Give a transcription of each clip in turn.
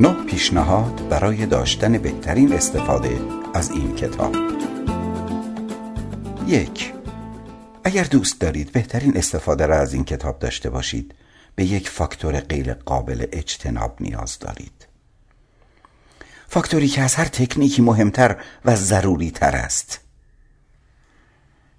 نه پیشنهاد برای داشتن بهترین استفاده از این کتاب. یک اگر دوست دارید بهترین استفاده را از این کتاب داشته باشید به یک فاکتور غیر قابل اجتناب نیاز دارید. فاکتوری که از هر تکنیکی مهمتر و ضروری تر است.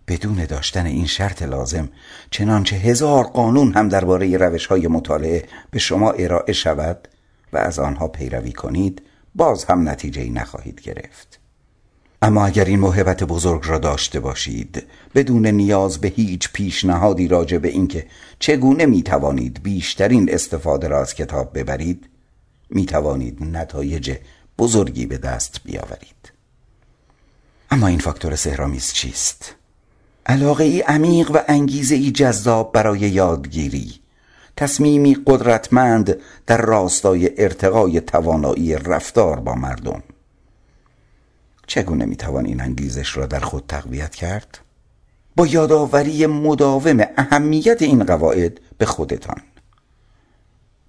بدون داشتن این شرط لازم چنانچه هزار قانون هم درباره روش های مطالعه به شما ارائه شود و از آنها پیروی کنید باز هم نتیجه نخواهید گرفت. اما اگر این موهبت بزرگ را داشته باشید بدون نیاز به هیچ پیشنهادی راجع به اینکه چگونه می توانید بیشترین استفاده را از کتاب ببرید می توانید نتایج بزرگی به دست بیاورید. اما این فاکتور سهرامیز چیست؟ علاقه ای عمیق و انگیزه ای جذاب برای یادگیری. تصمیمی قدرتمند در راستای ارتقای توانایی رفتار با مردم. چگونه می‌توان این انگیزش را در خود تقویت کرد؟ با یادآوری مداوم اهمیت این قواعد به خودتان.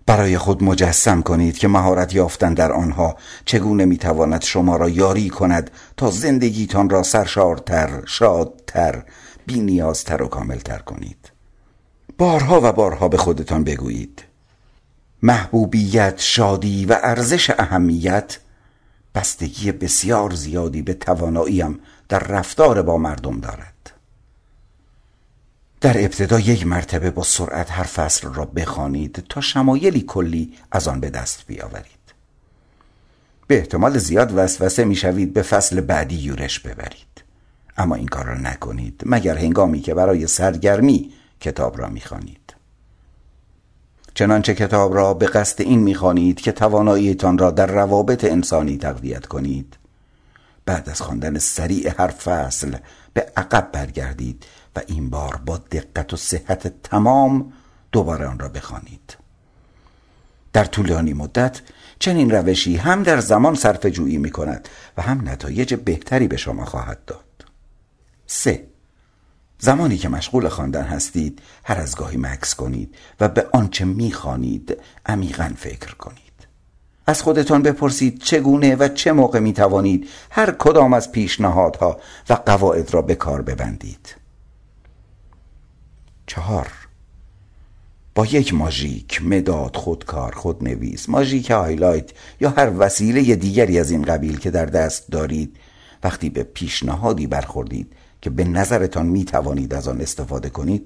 برای خود مجسم کنید که مهارت یافتن در آنها چگونه می‌تواند شما را یاری کند تا زندگیتان را سرشارتر، شادتر، بینیازتر و کاملتر کنید. بارها و بارها به خودتان بگویید. محبوبیت، شادی و ارزش اهمیت بستگی بسیار زیادی به تواناییم در رفتار با مردم دارد. در ابتدا یک مرتبه با سرعت هر فصل را بخوانید تا شمایلی کلی از آن به دست بیاورید. به احتمال زیاد وسوسه می‌شوید به فصل بعدی یورش ببرید. اما این کار را نکنید مگر هنگامی که برای سرگرمی کتاب را می‌خوانید. چنانچه کتاب را به قصد این می‌خوانید که تواناییتان را در روابط انسانی تقویت کنید. بعد از خواندن سریع هر فصل به عقب برگردید و این بار با دقت و صحت تمام دوباره آن را بخوانید. در طولانی مدت چنین روشی هم در زمان صرف جویی می کند و هم نتایج بهتری به شما خواهد داد. سه زمانی که مشغول خواندن هستید هر از گاهی مکس کنید و به آنچه می‌خوانید عمیقا فکر کنید. از خودتان بپرسید چگونه و چه موقع می توانید هر کدام از پیشنهادها و قواعد را به کار ببندید. چهار. با یک ماژیک مداد خودکار خودنویس ماژیک هایلایت یا هر وسیله دیگری از این قبیل که در دست دارید وقتی به پیشنهادی برخوردید که به نظرتان می توانید از آن استفاده کنید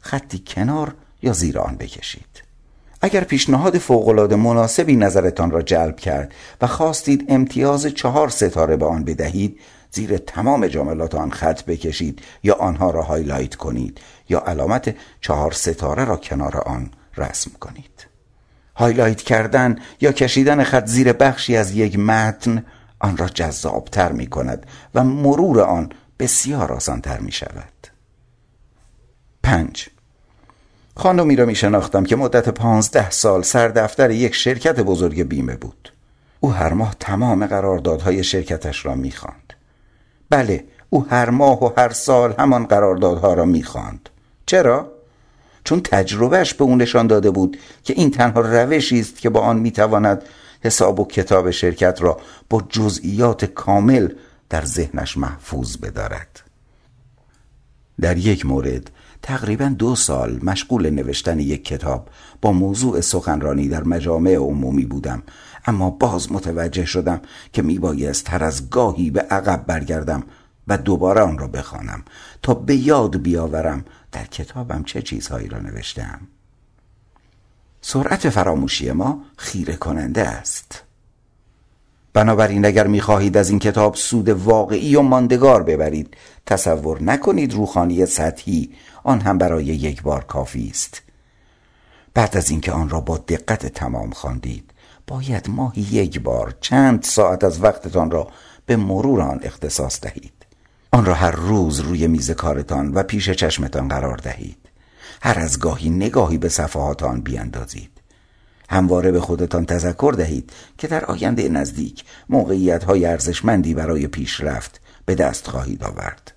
خطی کنار یا زیر آن بکشید. اگر پیشنهاد فوقالعاده مناسبی نظرتان را جلب کرد و خواستید امتیاز چهار ستاره به آن بدهید زیر تمام جملات آن خط بکشید یا آنها را هایلایت کنید یا علامت چهار ستاره را کنار آن رسم کنید. هایلایت کردن یا کشیدن خط زیر بخشی از یک متن آن را جذابتر می کند و مرور آن بسیار آسانتر می شود پنج خانمی را می شناختم که مدت پانزده سال سردفتر یک شرکت بزرگ بیمه بود او هر ماه تمام قراردادهای شرکتش را می خاند. بله او هر ماه و هر سال همان قراردادها را می خاند. چرا؟ چون تجربهش به او نشان داده بود که این تنها روشی است که با آن می‌تواند حساب و کتاب شرکت را با جزئیات کامل در ذهنش محفوظ بدارد. در یک مورد تقریبا دو سال مشغول نوشتن یک کتاب با موضوع سخنرانی در مجامع عمومی بودم اما باز متوجه شدم که می بایست هر از گاهی به عقب برگردم و دوباره آن را بخوانم تا به یاد بیاورم در کتابم چه چیزهایی را نوشتم سرعت فراموشی ما خیره کننده است. بنابراین اگر می‌خواهید از این کتاب سود واقعی و ماندگار ببرید تصور نکنید روخانی سطحی آن هم برای یک بار کافی است. بعد از اینکه آن را با دقت تمام خواندید باید ماهی یک بار چند ساعت از وقتتان را به مرور آن اختصاص دهید. آن را هر روز روی میز کارتان و پیش چشمتان قرار دهید. هر از گاهی نگاهی به صفحات آن بیاندازید همواره به خودتان تذکر دهید که در آینده نزدیک موقعیت های ارزشمندی برای پیشرفت به دست خواهید آورد.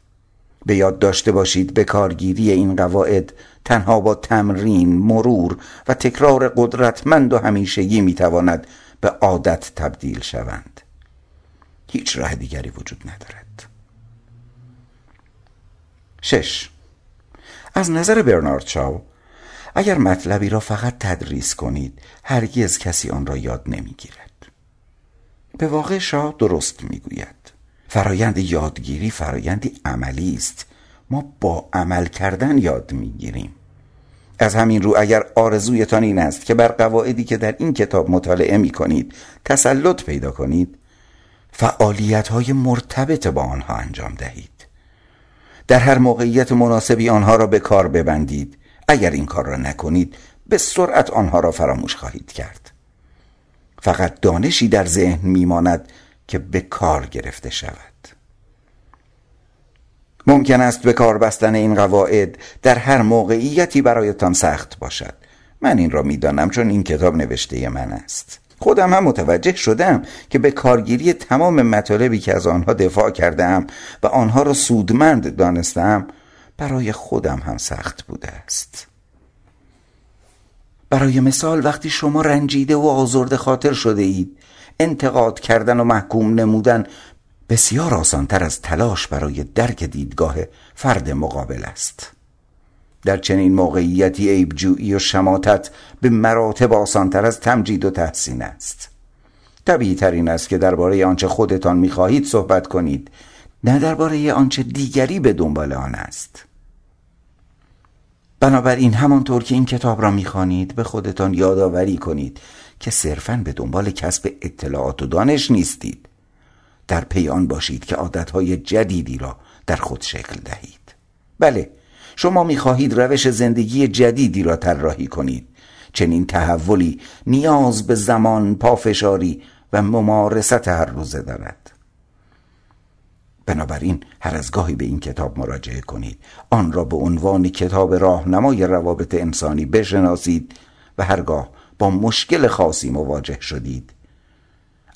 به یاد داشته باشید به کارگیری این قواعد تنها با تمرین، مرور و تکرار قدرتمند و همیشگی می‌تواند به عادت تبدیل شوند. هیچ راه دیگری وجود ندارد. شش. از نظر برنارد شاو اگر مطلبی را فقط تدریس کنید هرگز کسی آن را یاد نمی‌گیرد. به واقع شاه درست می‌گوید. فرایند یادگیری فرایندی عملی است. ما با عمل کردن یاد می‌گیریم. از همین رو اگر آرزویتان این است که بر قواعدی که در این کتاب مطالعه می کنید تسلط پیدا کنید فعالیت های مرتبط با آنها انجام دهید. در هر موقعیت مناسبی آنها را به کار ببندید. اگر این کار را نکنید به سرعت آنها را فراموش خواهید کرد. فقط دانشی در ذهن میماند که به کار گرفته شود. ممکن است به کار بستن این قواعد در هر موقعیتی برایتان سخت باشد. من این را می‌دانم چون این کتاب نوشته من است. خودم هم متوجه شدم که به کارگیری تمام مطالبی که از آنها دفاع کردم و آنها را سودمند دانستم برای خودم هم سخت بوده است. برای مثال وقتی شما رنجیده و آزرده خاطر شده اید انتقاد کردن و محکوم نمودن بسیار آسانتر از تلاش برای درک دیدگاه فرد مقابل است. در چنین موقعیتی عیبجویی و شماتت به مراتب آسانتر از تمجید و تحسین است. طبیعی ترین است که درباره آنچه خودتان می‌خواهید صحبت کنید. نه درباره آنچه دیگری به دنبال آن است. بنابراین همانطور که این کتاب را می‌خوانید به خودتان یادآوری کنید که صرفا به دنبال کسب اطلاعات و دانش نیستید. در پی آن باشید که عادتهای جدیدی را در خود شکل دهید. بله شما می‌خواهید روش زندگی جدیدی را طراحی کنید. چنین تحولی نیاز به زمان پافشاری و ممارست هر روزه دارد. بنابراین هر از گاهی به این کتاب مراجعه کنید. آن را به عنوان کتاب راهنمای روابط انسانی بشناسید و هرگاه با مشکل خاصی مواجه شدید.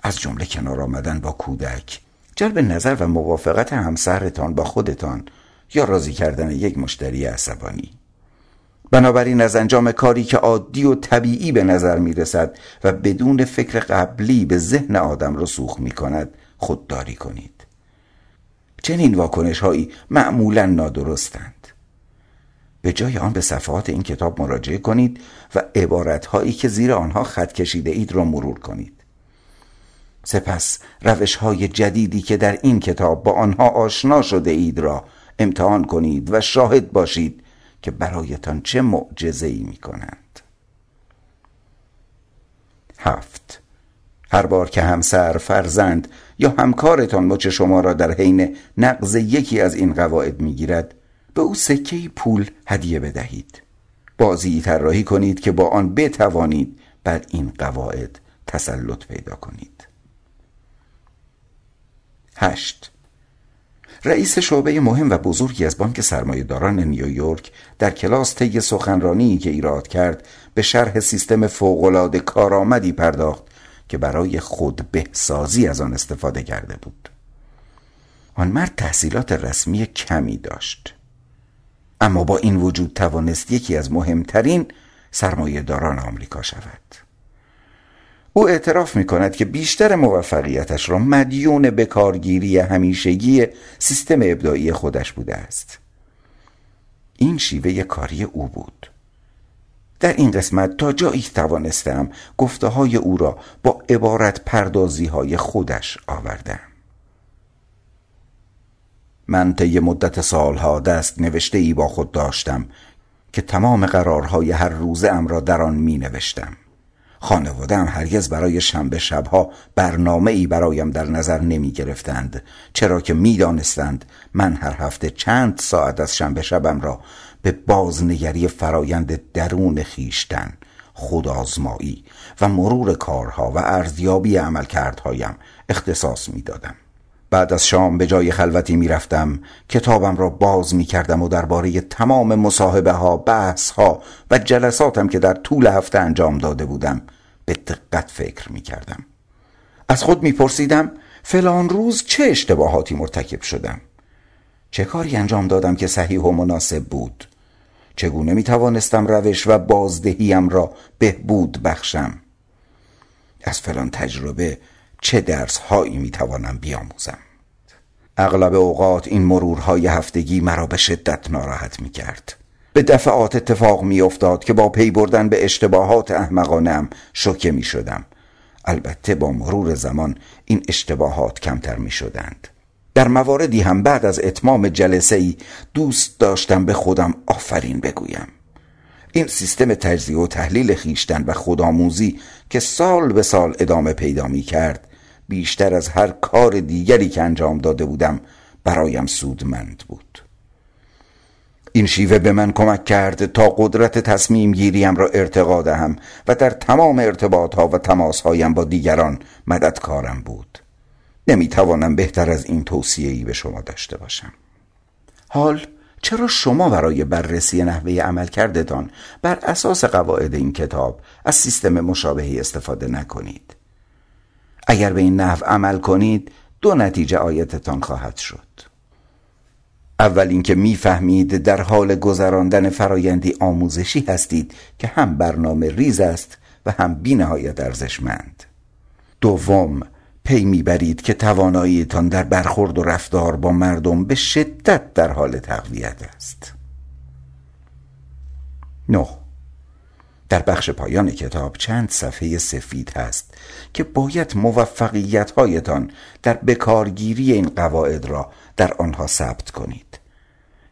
از جمله کنار آمدن با کودک. جلب نظر و موافقت همسرتان با خودتان یا راضی کردن یک مشتری عصبانی. بنابراین از انجام کاری که عادی و طبیعی به نظر می رسد و بدون فکر قبلی به ذهن آدم رسوخ می کند خودداری کنید. چنین واکنش هایی معمولا نادرستند. به جای آن به صفحات این کتاب مراجعه کنید و عبارت هایی که زیر آنها خط کشیده اید را مرور کنید. سپس روش های جدیدی که در این کتاب با آنها آشنا شده اید را امتحان کنید و شاهد باشید که برایتان چه معجزه ای می کنند هفت. هر بار که همسر فرزند یا همکارتان مچ شما را در حین نقض یکی از این قواعد می‌گیرد به او سکه پول هدیه بدهید. بازی طراحی کنید که با آن بتوانید بر این قواعد تسلط پیدا کنید. هشت. رئیس شعبه مهم و بزرگی از بانک سرمایهداران نیویورک در کلاس طی سخنرانی که ایراد کرد به شرح سیستم فوقالعاده کارآمدی پرداخت. که برای خود بهسازی از آن استفاده کرده بود. آن مرد تحصیلات رسمی کمی داشت. اما با این وجود توانست یکی از مهمترین سرمایهداران آمریکا شود. او اعتراف می کند که بیشتر موفقیتش را مدیون به کارگیری همیشگی سیستم ابداعی خودش بوده است. این شیوه کاری او بود. در این قسمت تا جایی توانستم گفته های او را با عبارت پردازی های خودش آوردم. من طی مدت سالها دست نوشته ای با خود داشتم که تمام قرارهای هر روزه ام را در آن می نوشتم خانواده هم هرگز برای شنبه شبها برنامه ای برایم در نظر نمی گرفتند چرا که می دانستند من هر هفته چند ساعت از شنبه شبم را به بازنگری فرایند درون خیشتن خودآزمایی و مرور کارها و ارزیابی عملکردهایم اختصاص می دادم. بعد از شام به جای خلوتی می رفتم کتابم را باز می کردم و درباره تمام مصاحبه ها بحث ها و جلساتم که در طول هفته انجام داده بودم به دقت فکر می کردم از خود می پرسیدم فلان روز چه اشتباهاتی مرتکب شدم چه کاری انجام دادم که صحیح و مناسب بود؟ چگونه می توانستم روش و بازدهیم را بهبود بخشم؟ از فلان تجربه چه درس هایی می توانم بیاموزم؟ اغلب اوقات این مرورهای هفتگی مرا به شدت ناراحت می کرد به دفعات اتفاق می افتاد که با پی بردن به اشتباهات احمقانم شوکه می شدم البته با مرور زمان این اشتباهات کمتر می شدند در مواردی هم بعد از اتمام جلسه ای دوست داشتم به خودم آفرین بگویم. این سیستم تجزیه و تحلیل خیشتن و خودآموزی که سال به سال ادامه پیدا می کرد بیشتر از هر کار دیگری که انجام داده بودم برایم سودمند بود. این شیوه به من کمک کرد تا قدرت تصمیم گیریم را ارتقا دهم و در تمام ارتباط ها و تماس هایم با دیگران مددکارم بود. نمی توانم بهتر از این توصیه ای به شما داشته باشم. حال چرا شما برای بررسی نحوه عمل کردتان بر اساس قواعد این کتاب از سیستم مشابهی استفاده نکنید؟ اگر به این نحو عمل کنید دو نتیجه آیتتان خواهد شد. اول اینکه می‌فهمید در حال گذراندن فرایندی آموزشی هستید که هم برنامه ریز است و هم بینهایت ارزشمند. دوم پی می‌برید که تواناییتان در برخورد و رفتار با مردم به شدت در حال تقویت است. نه. در بخش پایان کتاب چند صفحه سفید هست که باید موفقیت هایتان در بکارگیری این قواعد را در آنها ثبت کنید.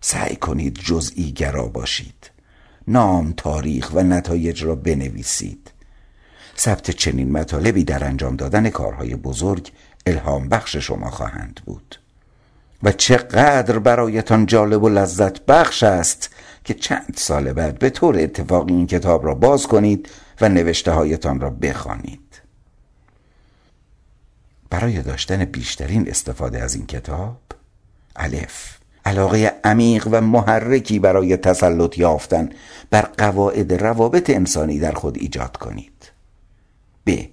سعی کنید جزئی گرا باشید. نام تاریخ و نتایج را بنویسید. ثبت چنین مطالبی در انجام دادن کارهای بزرگ الهام بخش شما خواهند بود و چقدر برایتان جالب و لذت بخش است که چند سال بعد به طور اتفاقی این کتاب را باز کنید و نوشته هایتان را بخوانید. برای داشتن بیشترین استفاده از این کتاب الف علاقه عمیق و محرکی برای تسلط یافتن بر قواعد روابط انسانی در خود ایجاد کنید ب.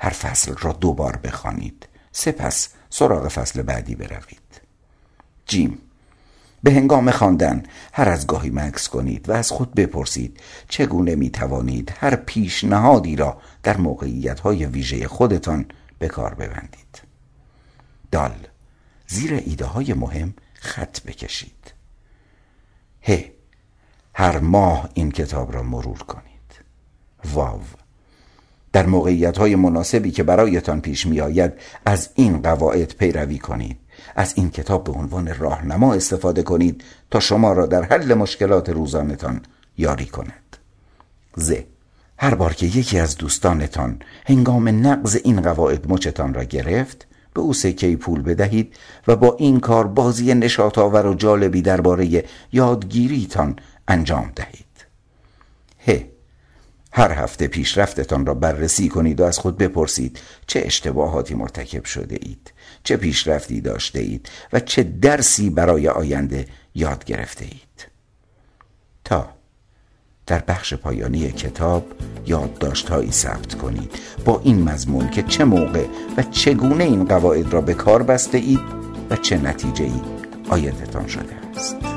هر فصل را دوبار بخوانید. سپس سراغ فصل بعدی بروید. جیم. به هنگام خواندن هر از گاهی مکس کنید و از خود بپرسید چگونه می توانید هر پیشنهادی را در موقعیت های ویژه خودتان به کار ببندید. دال. زیر ایده های مهم خط بکشید. ه. هر ماه این کتاب را مرور کنید. واو. در موقعیت های مناسبی که برایتان پیش می آید از این قواعد پیروی کنید. از این کتاب به عنوان راهنما استفاده کنید تا شما را در حل مشکلات روزانتان یاری کند. ز. هر بار که یکی از دوستانتان هنگام نقض این قواعد مچتان را گرفت به او سکه پول بدهید و با این کار بازی نشاط آور و جالبی درباره یادگیریتان انجام دهید. ه. هر هفته پیشرفتتان را بررسی کنید و از خود بپرسید چه اشتباهاتی مرتکب شده اید چه پیشرفتی داشته اید و چه درسی برای آینده یاد گرفته اید. تا در بخش پایانی کتاب یادداشتهایی ثبت کنید. با این مضمون که چه موقع و چگونه این قواعد را به کار بسته اید و چه نتیجه ای آیدتان شده است.